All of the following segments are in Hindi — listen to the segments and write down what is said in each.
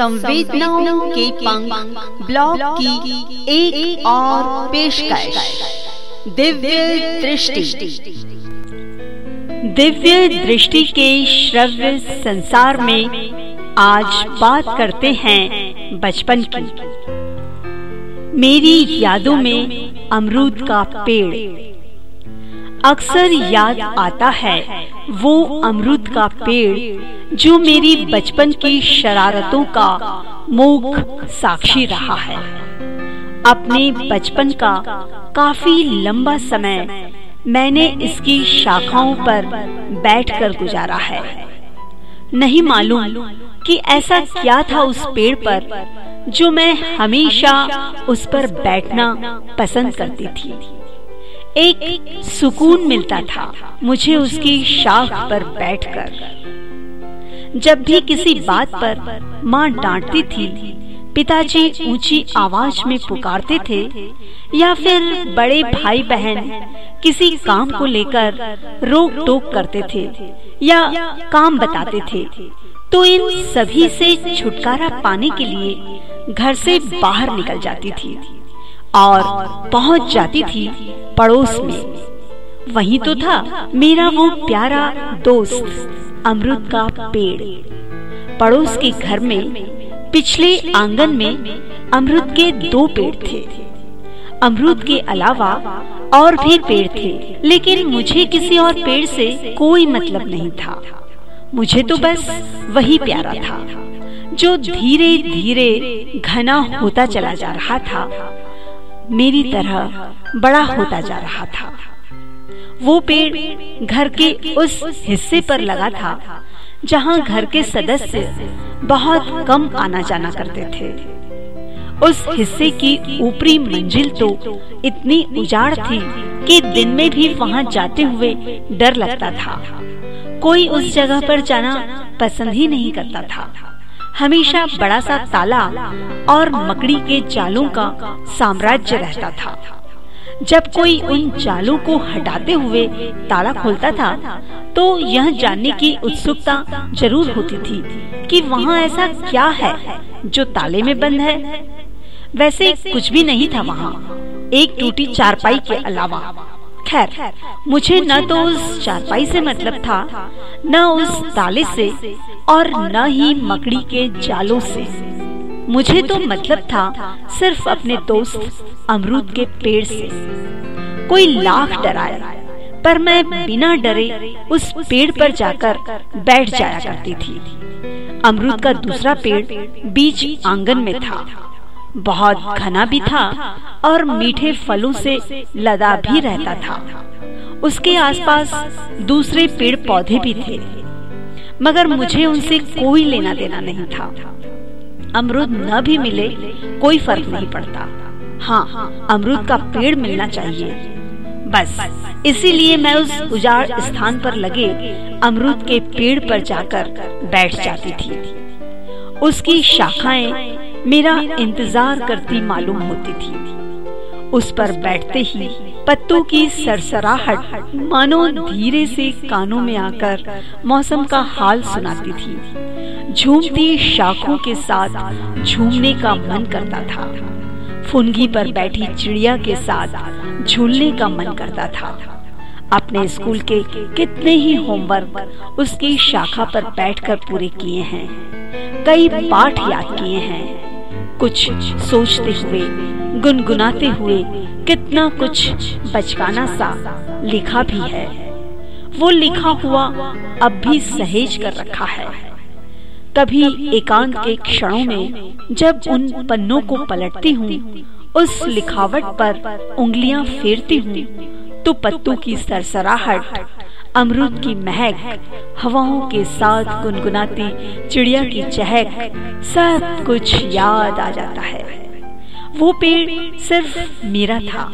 संवेदनाओं के पंख ब्लॉग की एक, एक और पेशकश। दिव्य दृष्टि। दिव्य दृष्टि के श्रव्य संसार में आज बात करते हैं बचपन की। मेरी यादों में अमरूद का पेड़। अक्सर याद आता है वो अमरूद का पेड़ जो मेरी बचपन की शरारतों का मूक साक्षी रहा है। अपने बचपन का काफ़ी लंबा समय मैंने इसकी शाखाओं पर बैठकर गुजारा है। नहीं मालूम कि ऐसा क्या था उस पेड़ पर जो मैं हमेशा उस पर बैठना पसंद करती थी। एक सुकून मिलता था। मुझे उसकी शाख पर बैठकर। जब भी किसी बात पर माँ डांटती थी, पिताजी ऊँची आवाज़ में पुकारते थे, या फिर बड़े भाई बहन किसी काम को लेकर रोक टोक करते थे, या काम बताते थे तो इन सभी से छुटकारा पाने के लिए घर से बाहर निकल जाती थी। और पहुँच जाती थी पड़ोस में। वही तो था मेरा वो प्यारा दोस्त, अमृत का पेड़। पड़ोस के घर में, पिछले आँगन में, अमृत के दो पेड़ थे। अमरुद के अलावा और भी पेड़ थे, लेकिन मुझे किसी और पेड़ से कोई मतलब नहीं था। मुझे तो बस वही प्यारा था, जो धीरे धीरे घना होता चला जा रहा था। मेरी तरह बड़ा होता जा रहा था। वो पेड़ घर के उस हिस्से पर लगा था, जहाँ घर के सदस्य बहुत कम आना जाना करते थे। उस हिस्से की ऊपरी मंजिल तो इतनी उजाड़ थी कि दिन में भी वहाँ जाते हुए डर लगता था। कोई उस जगह पर जाना पसंद ही नहीं करता था। हमेशा बड़ा सा ताला और मकड़ी के जालों का साम्राज्य रहता था। जब कोई उन जालों को हटाते हुए ताला खोलता था तो यह जानने की उत्सुकता ज़रूर होती थी कि वहाँ ऐसा क्या है जो ताले में बंद है। वैसे कुछ भी नहीं था वहाँ, एक टूटी चारपाई के अलावा। खैर, मुझे न तो उस चारपाई से मतलब था, न उस ताले से और न ही मकड़ी के जालों से। मुझे तो मतलब था सिर्फ़ अपने दोस्त अमरूद के पेड़ से। कोई लाख डराया पर मैं बिना डरे उस पेड़ पर जाकर बैठ जाया करती थी। अमरूद का दूसरा पेड़ बीच आँगन में था। बहुत घना भी था और मीठे फलों से लदा भी रहता था। उसके आसपास दूसरे पेड़ पौधे भी थे, मगर मुझे उनसे कोई लेना देना नहीं था। अमरुद न भी मिले, कोई फ़र्क नहीं पड़ता। हाँ अमरुद का पेड़ मिलना चाहिए। बस, इसीलिए मैं उस उजाड़ स्थान पर लगे अमरुद के पेड़ पर जाकर बैठ जाती थी। उसकी शाखाएँ मेरा इंतज़ार करती मालूम होती थी। उस पर बैठते ही पत्तों की सरसराहट मानो धीरे से कानों में आकर मौसम का हाल सुनाती थी। झूमती शाखों के साथ झूमने का मन करता था। फुनगी पर बैठी चिड़िया के साथ झूलने का मन करता था। अपने स्कूल के कितने ही होमवर्क उसकी शाखा पर बैठकर पूरे किए हैं। कई पाठ याद किए हैं। कुछ सोचते हुए, गुनगुनाते हुए, कितना कुछ बचकाना सा लिखा भी है। वो लिखा हुआ अब भी सहेज कर रखा है। कभी एकांत के क्षणों में जब उन पन्नों को पलटती हूँ, उस लिखावट पर उंगलियाँ फेरती हूँ तो पत्तों की सरसराहट अमरुद की महक, हवाओं के साथ गुनगुनाती चिड़िया की चहक, सब कुछ याद आ जाता है। वो पेड़ सिर्फ़ मेरा था।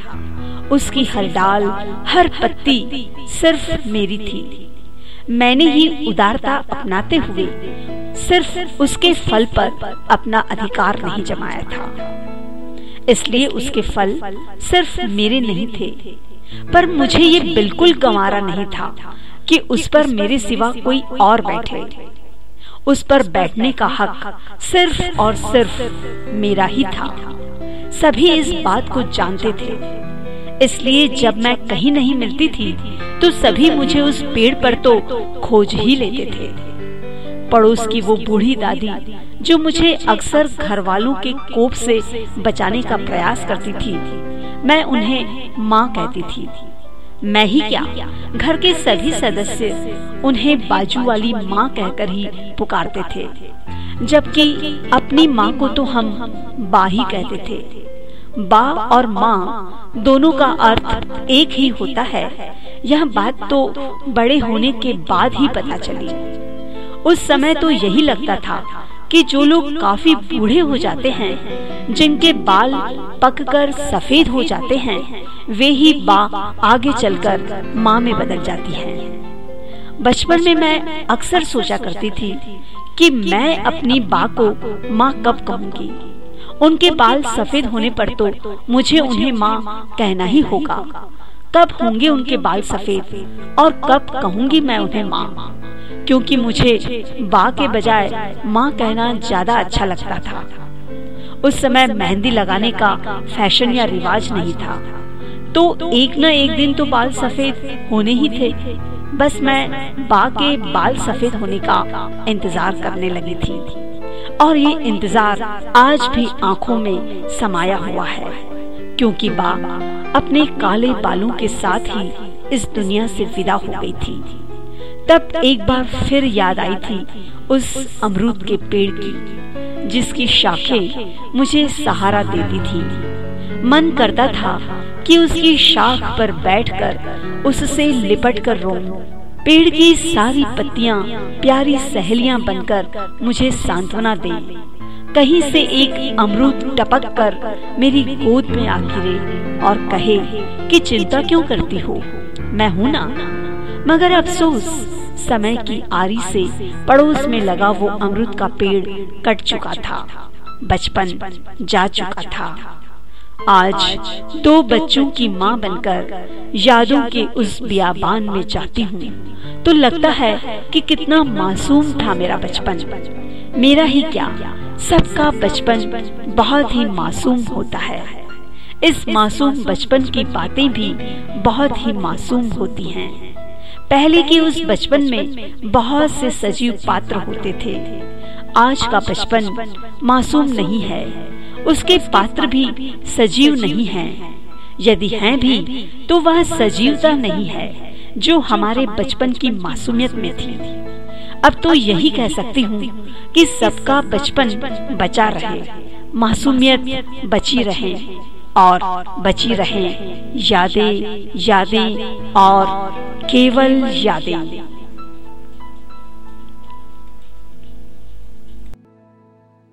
उसकी हर डाल, हर पत्ती सिर्फ़ मेरी थी। मैंने ही उदारता अपनाते हुए सिर्फ़ उसके फल पर अपना अधिकार नहीं जमाया था। इसलिए उसके फल सिर्फ़ मेरे नहीं थे। पर मुझे ये बिल्कुल गंवारा नहीं था कि उस पर मेरे सिवा कोई और बैठे। उस पर बैठने का हक सिर्फ़ और सिर्फ़ मेरा ही था। सभी इस बात को जानते थे। इसलिए जब मैं कहीं नहीं मिलती थी तो सभी मुझे उस पेड़ पर तो खोज ही लेते थे। पड़ोस की वो बूढ़ी दादी, जो मुझे अक्सर घर वालों के कोप से बचाने का प्रयास करती थी, मैं उन्हें माँ कहती थी। मैं ही क्या, घर के सभी सदस्य उन्हें बाजू वाली माँ कहकर ही पुकारते थे, जबकि अपनी माँ को तो हम बा ही कहते थे। बा और माँ दोनों का अर्थ एक ही होता है, यह बात तो बड़े होने के बाद ही पता चली। उस समय तो यही लगता था कि जो लोग काफ़ी बूढ़े हो जाते हैं, जिनके बाल पककर सफ़ेद हो जाते हैं, वे ही बा आगे चलकर माँ में बदल जाती हैं। बचपन में मैं अक्सर सोचा करती थी कि मैं अपनी बा को माँ कब कहूँगी उनके बाल सफ़ेद होने पर तो मुझे उन्हें माँ कहना ही होगा कब होंगे उनके बाल सफ़ेद, और कब कहूँगी मैं उन्हें माँ। क्योंकि मुझे बा के बजाय माँ कहना ज़्यादा अच्छा लगता था। उस समय मेहंदी लगाने का फ़ैशन या रिवाज नहीं था। तो एक न एक दिन तो बाल सफ़ेद होने ही थे। बस मैं बा के बाल सफ़ेद होने का इंतज़ार करने लगी थी। और ये इंतज़ार आज भी आँखों में समाया हुआ है। क्योंकि बा अपने काले बालों के साथ ही इस दुनिया से विदा हो गई थी। तब एक बार फिर याद आई थी उस अमरूद के पेड़ की, जिसकी शाखें मुझे सहारा देती थी। मन करता था कि उसकी शाख पर बैठकर उससे लिपट कर रो पेड़ की सारी पत्तियाँ, प्यारी सहेलियाँ बनकर मुझे सांत्वना दे। कहीं से एक अमरूद टपक कर मेरी गोद में आ गिरे और कहे कि चिंता क्यों करती हो? मैं हूँ ना। मगर अफसोस, समय की आरी से पड़ोस में लगा वो अमृत का पेड़ कट चुका था। बचपन जा चुका था। आज दो बच्चों की माँ बनकर यादों के उस बियाबान में जाती हूँ। तो लगता है कि कितना मासूम था मेरा बचपन। मेरा ही क्या? सबका बचपन बहुत ही मासूम होता है। इस मासूम बचपन की बातें भी बहुत ही मासूम होती हैं। पहले के उस बचपन में बहुत से सजीव पात्र होते थे। आज का बचपन मासूम नहीं है। उसके पात्र भी सजीव नहीं हैं। यदि हैं भी तो वह सजीवता नहीं है, जो हमारे बचपन की मासूमियत में थी। अब तो यही कह सकती हूँ कि सबका बचपन बचा रहे मासूमियत बची रहे और बची रहे। यादें यादें और केवल यादें।